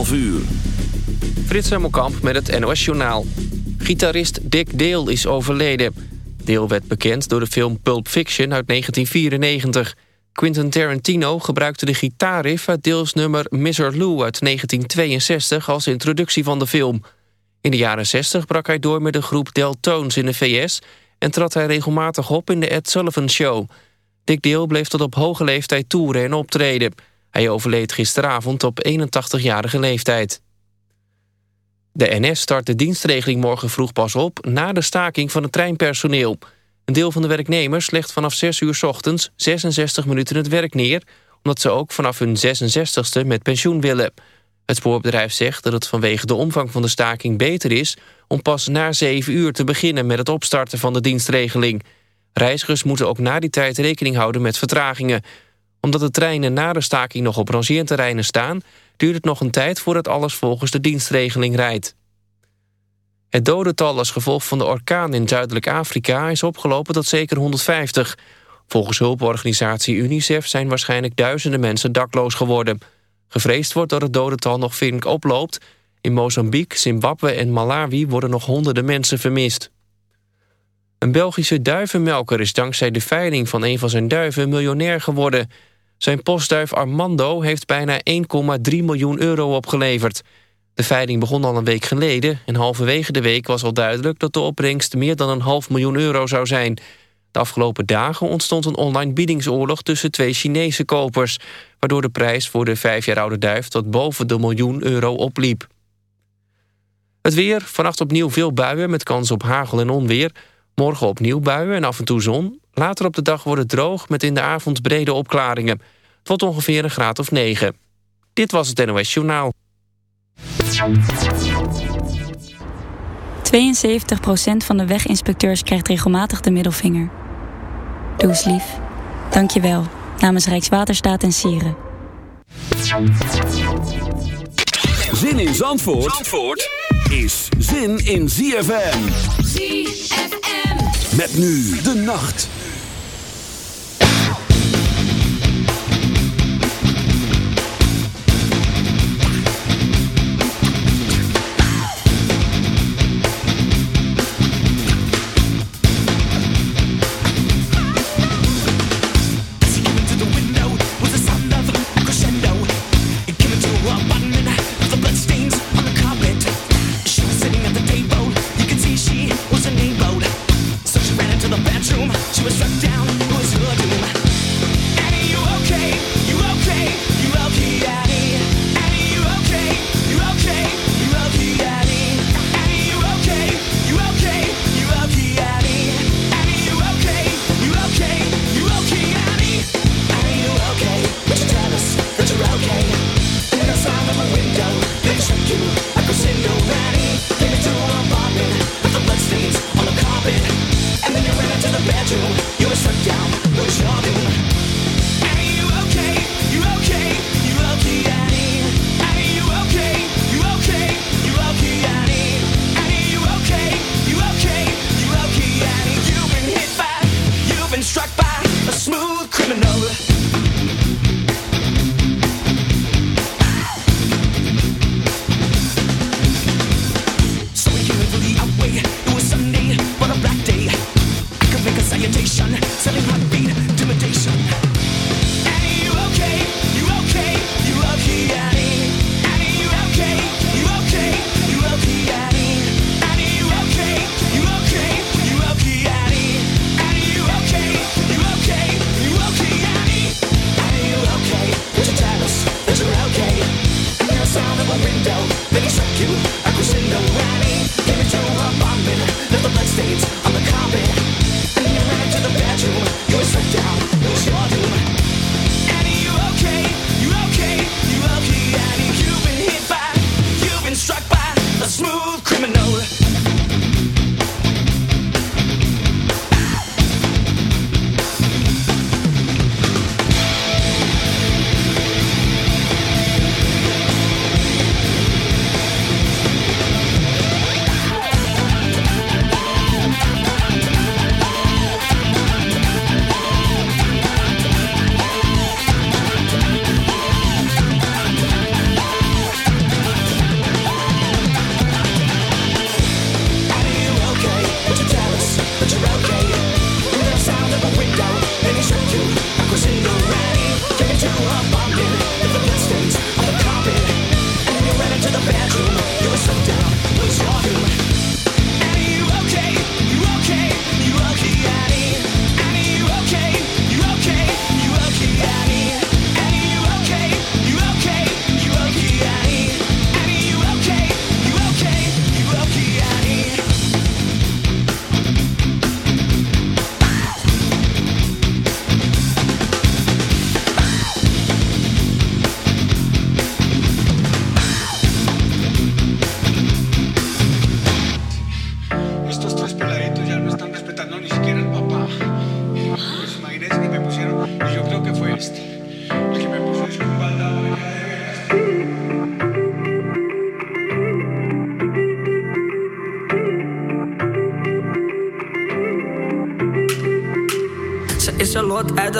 11 uur. Frits Hemelkamp met het NOS-journaal. Gitarist Dick Dale is overleden. Dale werd bekend door de film Pulp Fiction uit 1994. Quentin Tarantino gebruikte de gitaarriff uit Dale's nummer Mr. Lou uit 1962 als introductie van de film. In de jaren 60 brak hij door met de groep Deltones in de VS... en trad hij regelmatig op in de Ed Sullivan Show. Dick Dale bleef tot op hoge leeftijd toeren en optreden. Hij overleed gisteravond op 81-jarige leeftijd. De NS start de dienstregeling morgen vroeg pas op... na de staking van het treinpersoneel. Een deel van de werknemers legt vanaf 6 uur s ochtends... 66 minuten het werk neer... omdat ze ook vanaf hun 66ste met pensioen willen. Het spoorbedrijf zegt dat het vanwege de omvang van de staking beter is... om pas na 7 uur te beginnen met het opstarten van de dienstregeling. Reizigers moeten ook na die tijd rekening houden met vertragingen omdat de treinen na de staking nog op rangeerterreinen staan... duurt het nog een tijd voordat alles volgens de dienstregeling rijdt. Het dodental als gevolg van de orkaan in Zuidelijk Afrika... is opgelopen tot zeker 150. Volgens hulporganisatie UNICEF zijn waarschijnlijk duizenden mensen dakloos geworden. Gevreesd wordt dat het dodental nog flink oploopt. In Mozambique, Zimbabwe en Malawi worden nog honderden mensen vermist. Een Belgische duivenmelker is dankzij de veiling van een van zijn duiven miljonair geworden... Zijn postduif Armando heeft bijna 1,3 miljoen euro opgeleverd. De veiling begon al een week geleden... en halverwege de week was al duidelijk dat de opbrengst... meer dan een half miljoen euro zou zijn. De afgelopen dagen ontstond een online biedingsoorlog... tussen twee Chinese kopers... waardoor de prijs voor de vijf jaar oude duif... tot boven de miljoen euro opliep. Het weer, vannacht opnieuw veel buien... met kans op hagel en onweer... Morgen opnieuw buien en af en toe zon. Later op de dag wordt het droog met in de avond brede opklaringen. Tot ongeveer een graad of 9. Dit was het NOS Journaal. 72% van de weginspecteurs krijgt regelmatig de middelvinger. Doe eens lief. Dank je wel. Namens Rijkswaterstaat en Sieren. Zin in Zandvoort, Zandvoort is zin in ZFM. ZFM. Met nu de nacht.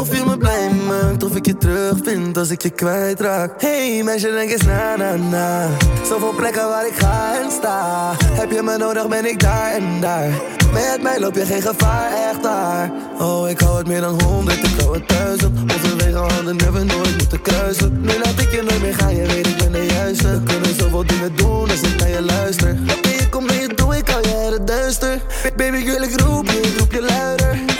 Of je me blij maakt, of ik je terug vind als ik je kwijtraak. Hey meisje, denk eens na na na. Zoveel plekken waar ik ga en sta. Heb je me nodig, ben ik daar en daar. Met mij loop je geen gevaar, echt daar. Oh, ik hou het meer dan honderd, ik hou het duizend. Onze wegen hadden never nooit moeten kruisen. Nu laat ik je nooit meer gaan, je weet ik ben de juiste. We kunnen zoveel dingen doen als ik naar je luister. Ik kom je toe, ik uit het duister. Baby, wil ik roep je, roep je luider.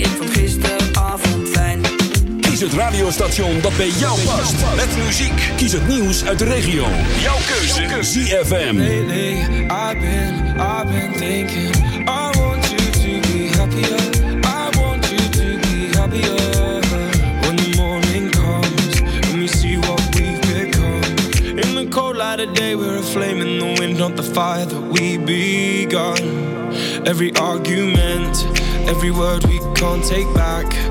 Kies het radiostation dat bij jou past. Met muziek. Kies het nieuws uit de regio. Jouw keuze. ZFM. Lately, I've been, I've been thinking. I want you to be happier. I want you to be happier. When the morning comes and we see what we've become. In the cold light of day, we're a flame in the wind, not the fire that we begun. Every argument, every word we can't take back.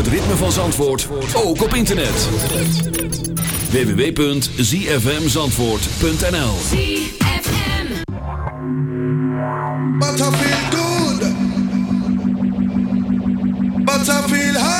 het ritme van Zandvoort ook op internet. www.zfmzandvoort.nl But I feel good. But I feel high.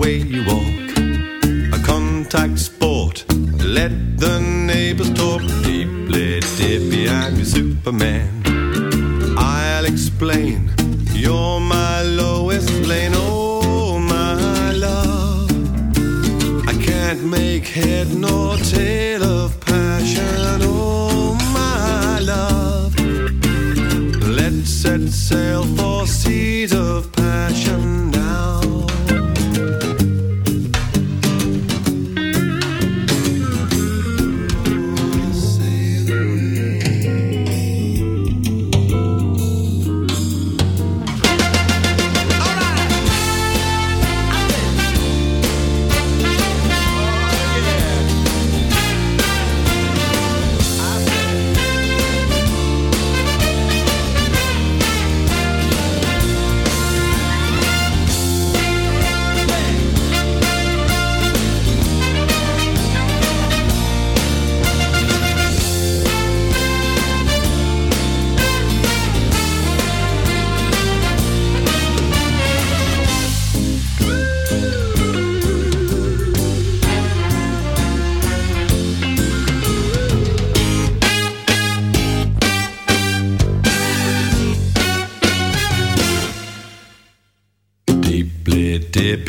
way you walk.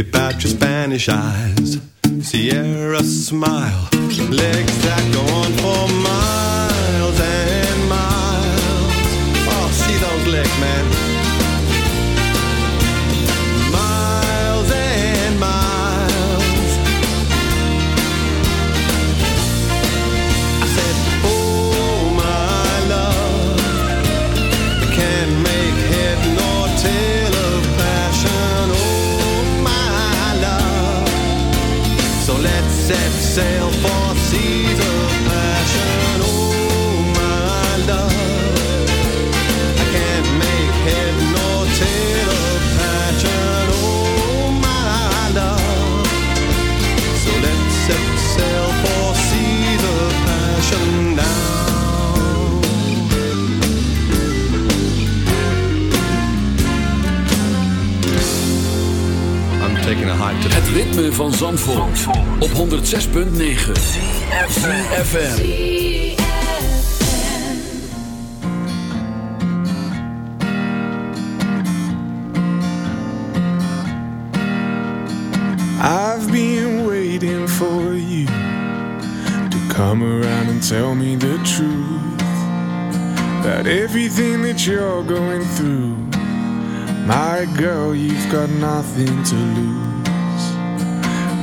About your Spanish eyes. Sierra smile. Legs that go van Zandvoort, op 106.9 FM. I've been waiting for you to come around and tell me the truth about everything that you're going through. My girl, you've got nothing to lose.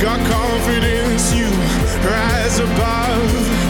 got confidence. You rise above.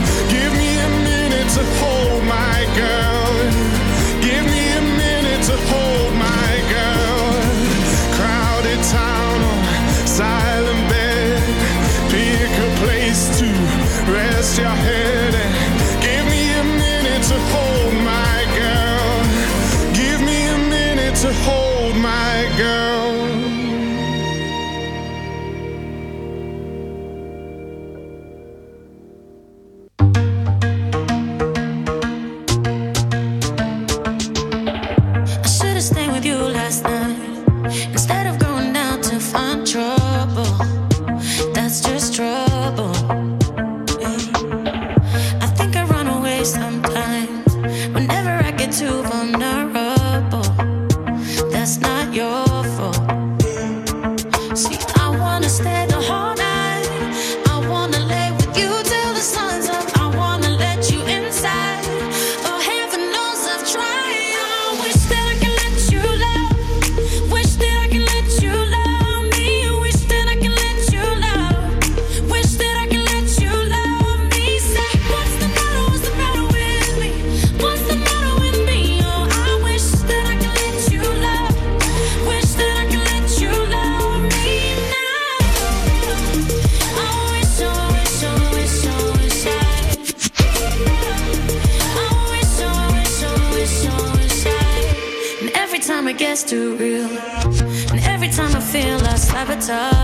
Too real, and every time I feel I sabotage